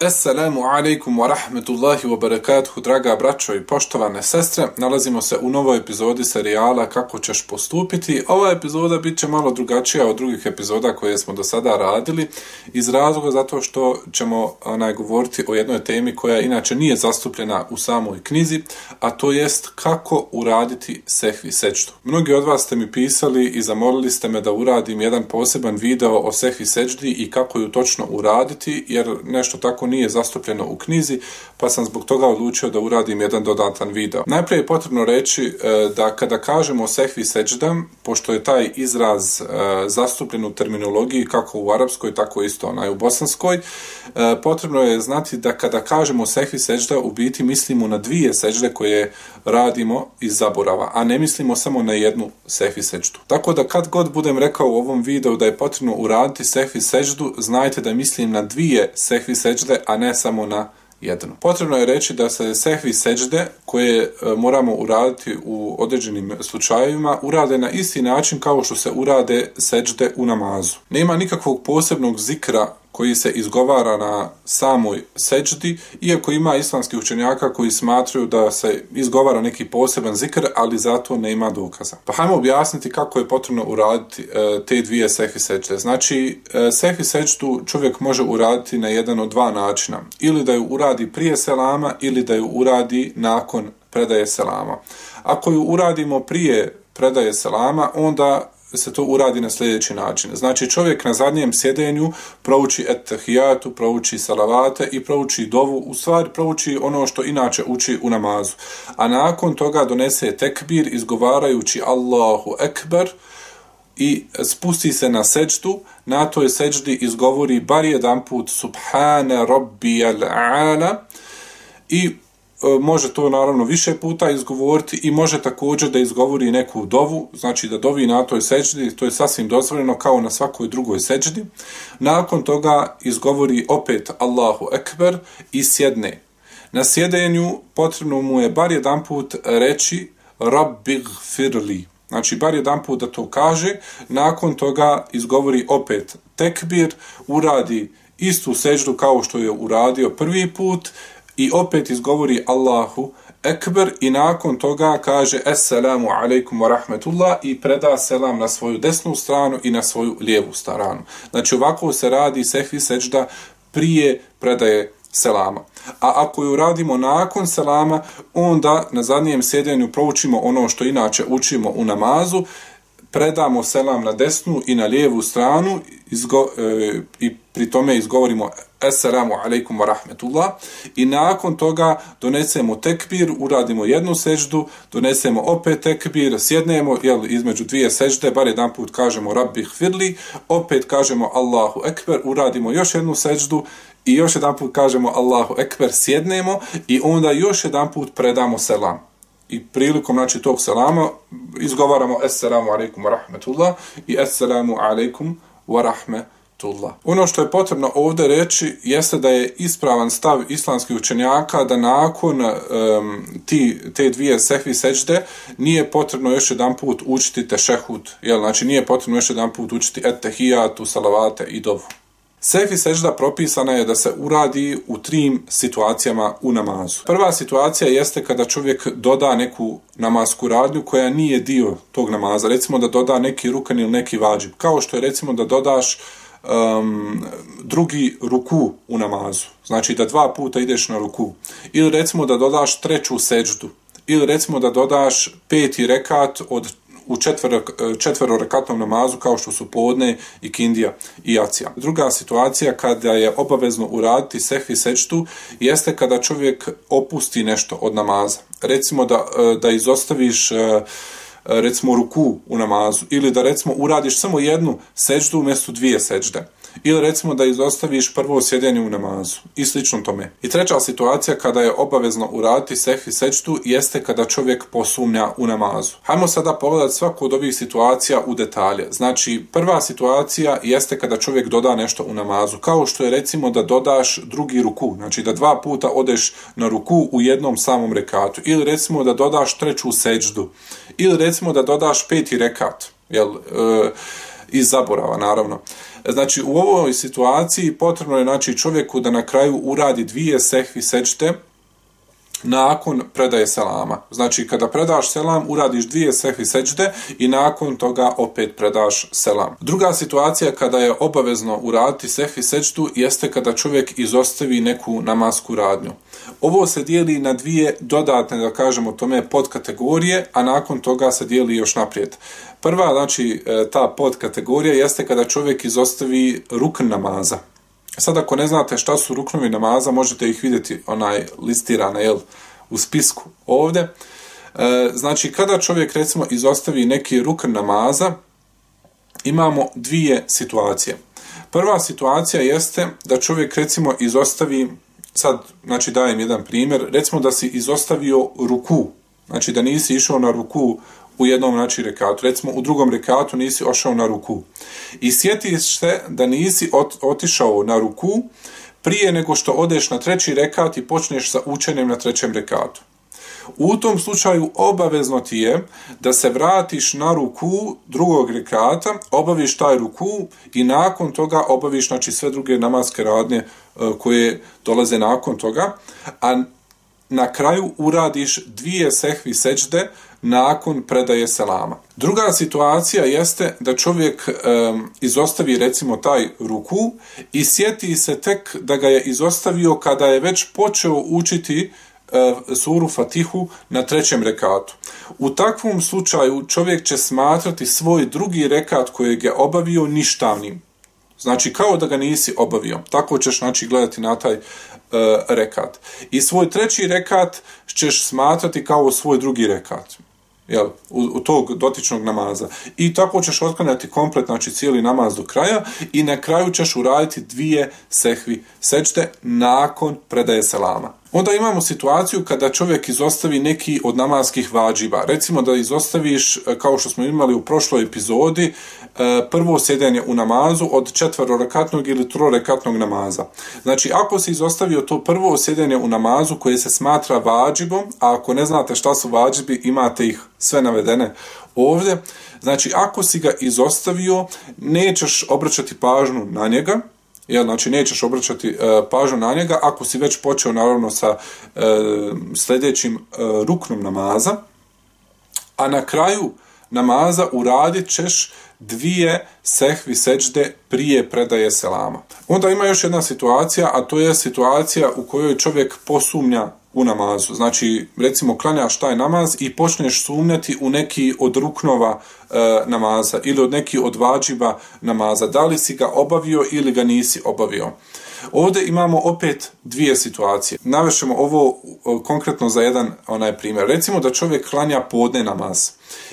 Assalamu alaikum wa rahmetullahi wa barakatuhu, draga braćo i poštovane sestre. Nalazimo se u novoj epizodi serijala Kako ćeš postupiti. Ova epizoda bit će malo drugačija od drugih epizoda koje smo do sada radili iz razloga zato što ćemo onaj, govoriti o jednoj temi koja inače nije zastupljena u samoj knjizi, a to jest kako uraditi sehvi sečtu. Mnogi od vas ste mi pisali i zamolili ste me da uradim jedan poseban video o sehvi sečdi i kako ju točno uraditi, jer nešto tako tako nije zastupljeno u knjizi, pa sam zbog toga odlučio da uradim jedan dodatan video. Najprije je potrebno reći e, da kada kažemo sehvi seđdam, pošto je taj izraz e, zastupljen u terminologiji kako u arapskoj, tako isto onaj u bosanskoj, e, potrebno je znati da kada kažemo sehvi seđda, u biti mislimo na dvije seđde koje radimo iz zaborava, a ne mislimo samo na jednu sehvi seđdu. Tako da kad god budem rekao u ovom videu da je potrebno uraditi sehvi seđdu, znajte da mislim na dvije sehvi seđde sežde, a ne samo na jednu. Potrebno je reći da se sehvi seđde koje e, moramo uraditi u određenim slučajevima urade na isti način kao što se urade seđde u namazu. Nema nikakvog posebnog zikra koji se izgovara na samoj seđdi, iako ima islamskih učenjaka koji smatruju da se izgovara neki poseban zikr, ali zato ne ima dokaza. Pa hajmo objasniti kako je potrebno uraditi e, te dvije sehvi seđde. Znači, e, sehvi seđdu čovjek može uraditi na jedan od dva načina. Ili da ju uradi prije selama, ili da ju uradi nakon predaje selama. Ako ju uradimo prije predaje selama, onda se to uradi na sljedeći način. Znači čovjek na zadnjem sjedenju prouči etahijatu, prouči salavate i prouči dovu, u stvari prouči ono što inače uči u namazu. A nakon toga donese tekbir izgovarajući Allahu Ekber i spusti se na seđdu, na toj seđdi izgovori bar jedan put Subhane Rabbi al-Ala i E, može to naravno više puta izgovoriti i može također da izgovori neku dovu, znači da dovi na toj seđdi, to je sasvim dozvoljeno kao na svakoj drugoj seđdi. Nakon toga izgovori opet Allahu Ekber i sjedne. Na sjedenju potrebno mu je bar jedan put reći Rabbig firli. Znači, bar jedan put da to kaže, nakon toga izgovori opet tekbir, uradi istu seđdu kao što je uradio prvi put, i opet izgovori Allahu Ekber i nakon toga kaže Assalamu alaikum wa rahmetullah i preda selam na svoju desnu stranu i na svoju lijevu stranu. Znači ovako se radi sehvi seđda prije predaje selama. A ako ju radimo nakon selama, onda na zadnjem sjedenju proučimo ono što inače učimo u namazu, predamo selam na desnu i na lijevu stranu izgo, e, i pri tome izgovorimo Assalamu alaikum wa rahmetullah i nakon toga donesemo tekbir, uradimo jednu seždu, donesemo opet tekbir, sjednemo jel, između dvije sežde, bar jedan put kažemo Rabbi hvirli, opet kažemo Allahu ekber, uradimo još jednu seždu i još jedan put kažemo Allahu ekber, sjednemo i onda još jedan put predamo selam. I prilikom znači, tog selama izgovaramo Assalamu alaikum wa rahmetullah i Assalamu alaikum wa rahmetullah. Ono što je potrebno ovdje reći jeste da je ispravan stav islamskih učenjaka da nakon um, ti, te dvije sehvi seđde nije potrebno još jedan put učiti tešehud, jel? znači nije potrebno još jedan put učiti etehijatu, salavate i dovu. Sehvi sežda propisana je da se uradi u trim situacijama u namazu. Prva situacija jeste kada čovjek doda neku namasku radnju koja nije dio tog namaza. Recimo da doda neki rukan ili neki vađib. Kao što je recimo da dodaš um, drugi ruku u namazu. Znači da dva puta ideš na ruku. Ili recimo da dodaš treću seđdu. Ili recimo da dodaš peti rekat od u četvero, četvero rekatnom namazu kao što su podne i kindija i jacija. Druga situacija kada je obavezno uraditi sehvi sečtu jeste kada čovjek opusti nešto od namaza. Recimo da, da izostaviš recimo ruku u namazu ili da recimo uradiš samo jednu seđdu umjesto dvije seđde ili recimo da izostaviš prvo sjedenje u namazu i slično tome. I treća situacija kada je obavezno uraditi sehvi sečtu jeste kada čovjek posumnja u namazu. Hajmo sada pogledati svaku od ovih situacija u detalje. Znači, prva situacija jeste kada čovjek doda nešto u namazu, kao što je recimo da dodaš drugi ruku, znači da dva puta odeš na ruku u jednom samom rekatu, ili recimo da dodaš treću seđdu, ili recimo da dodaš peti rekat. Jel, e, iz zaborava, naravno. Znači, u ovoj situaciji potrebno je znači, čovjeku da na kraju uradi dvije sehvi sečte, nakon predaje selama. Znači, kada predaš selam, uradiš dvije sehvi seđde i nakon toga opet predaš selam. Druga situacija kada je obavezno uraditi sehvi seđdu jeste kada čovjek izostavi neku namasku radnju. Ovo se dijeli na dvije dodatne, da kažemo tome, podkategorije, a nakon toga se dijeli još naprijed. Prva, znači, e, ta podkategorija jeste kada čovjek izostavi rukn namaza. Sad ako ne znate šta su ruknovi namaza, možete ih vidjeti onaj listirane jel, u spisku ovdje. E, znači kada čovjek recimo izostavi neki rukn namaza, imamo dvije situacije. Prva situacija jeste da čovjek recimo izostavi, sad znači dajem jedan primjer, recimo da si izostavio ruku, znači da nisi išao na ruku u jednom znači rekatu. Recimo u drugom rekatu nisi ošao na ruku. I sjetiš se da nisi ot, otišao na ruku prije nego što odeš na treći rekat i počneš sa učenjem na trećem rekatu. U tom slučaju obavezno ti je da se vratiš na ruku drugog rekata, obaviš taj ruku i nakon toga obaviš znači, sve druge namaske radnje e, koje dolaze nakon toga, a na kraju uradiš dvije sehvi seđde nakon predaje selama. Druga situacija jeste da čovjek um, izostavi recimo taj ruku i sjeti se tek da ga je izostavio kada je već počeo učiti e, suru Fatihu na trećem rekatu. U takvom slučaju čovjek će smatrati svoj drugi rekat kojeg je obavio ništavnim. Znači kao da ga nisi obavio. Tako ćeš znači gledati na taj E, rekat. I svoj treći rekat ćeš smatrati kao svoj drugi rekat jel, u, u tog dotičnog namaza. I tako ćeš otklanjati komplet, znači cijeli namaz do kraja i na kraju ćeš uraditi dvije sehvi sečte nakon predaje selama. Onda imamo situaciju kada čovjek izostavi neki od namaskih vađiba. Recimo da izostaviš, e, kao što smo imali u prošloj epizodi, e, prvo sjedenje u namazu od četverorekatnog ili trorekatnog namaza. Znači, ako si izostavio to prvo sjedenje u namazu koje se smatra vađibom, a ako ne znate šta su vađibi, imate ih sve navedene ovdje. Znači, ako si ga izostavio, nećeš obraćati pažnju na njega, Ja, znači nećeš obraćati e, pažnju na njega ako si već počeo naravno sa e, sljedećim e, ruknom namaza, a na kraju namaza uradit ćeš dvije sehvi seđde prije predaje selama. Onda ima još jedna situacija, a to je situacija u kojoj čovjek posumnja u namazu. Znači, recimo, klanjaš taj namaz i počneš sumnjati u neki od ruknova e, namaza ili od neki od vađiba namaza. Da li si ga obavio ili ga nisi obavio. Ovdje imamo opet dvije situacije. Navešemo ovo e, konkretno za jedan onaj primjer. Recimo da čovjek klanja podne namaz.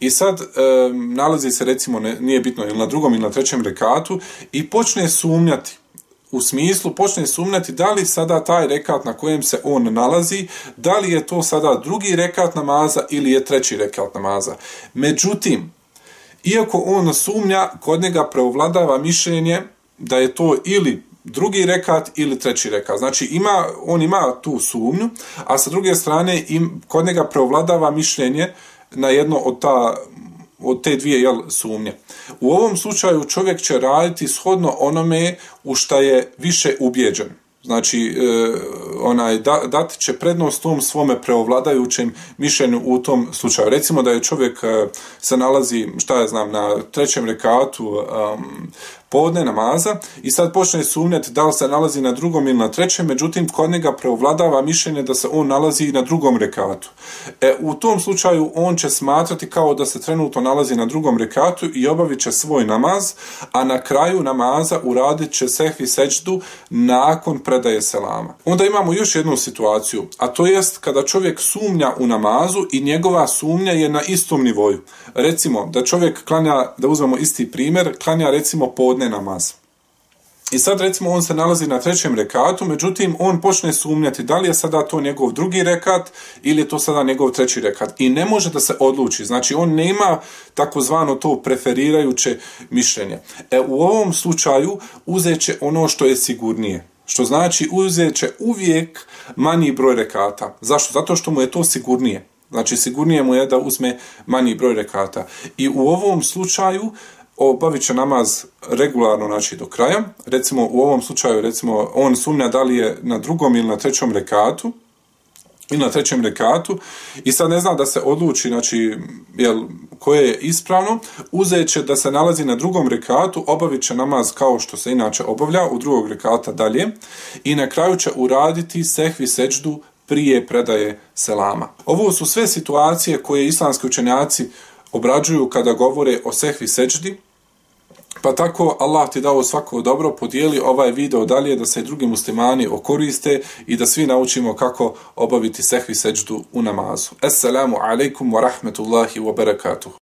I sad e, nalazi se recimo, ne, nije bitno, ili na drugom ili na trećem rekatu i počne sumnjati u smislu počne sumnjati da li sada taj rekat na kojem se on nalazi, da li je to sada drugi rekat namaza ili je treći rekat namaza. Međutim, iako on sumnja, kod njega preovladava mišljenje da je to ili drugi rekat ili treći rekat. Znači ima, on ima tu sumnju, a sa druge strane im, kod njega preovladava mišljenje na jedno od ta od te dvije jel, sumnje. U ovom slučaju čovjek će raditi shodno onome u šta je više ubjeđen. Znači, e, onaj, da, dati će prednost tom svome preovladajućem mišljenju u tom slučaju. Recimo da je čovjek e, se nalazi, šta ja znam, na trećem rekatu um, podne namaza i sad počne sumnjati da li se nalazi na drugom ili na trećem, međutim, kod njega preovladava mišljenje da se on nalazi na drugom rekatu. E, u tom slučaju on će smatrati kao da se trenutno nalazi na drugom rekatu i obavit će svoj namaz, a na kraju namaza uradit će sehvi seđdu nakon predaje selama. Onda imamo još jednu situaciju, a to jest kada čovjek sumnja u namazu i njegova sumnja je na istom nivoju. Recimo, da čovjek klanja, da uzmemo isti primjer, klanja recimo podne podne namaz. I sad recimo on se nalazi na trećem rekatu, međutim on počne sumnjati da li je sada to njegov drugi rekat ili je to sada njegov treći rekat. I ne može da se odluči, znači on nema takozvano to preferirajuće mišljenje. E, u ovom slučaju uzet će ono što je sigurnije. Što znači uzet će uvijek manji broj rekata. Zašto? Zato što mu je to sigurnije. Znači sigurnije mu je da uzme manji broj rekata. I u ovom slučaju obavit će namaz regularno, znači do kraja. Recimo, u ovom slučaju, recimo, on sumnja da li je na drugom ili na trećom rekatu, ili na trećem rekatu, i sad ne zna da se odluči, znači, jel, koje je ispravno, uzet će da se nalazi na drugom rekatu, obavit će namaz kao što se inače obavlja, u drugog rekata dalje, i na kraju će uraditi sehvi seđdu prije predaje selama. Ovo su sve situacije koje islamski učenjaci obrađuju kada govore o sehvi seđdi, pa tako Allah ti dao svako dobro, podijeli ovaj video dalje da se i drugi muslimani okoriste i da svi naučimo kako obaviti sehvi seđdu u namazu. Assalamu alaikum wa rahmetullahi wa barakatuh.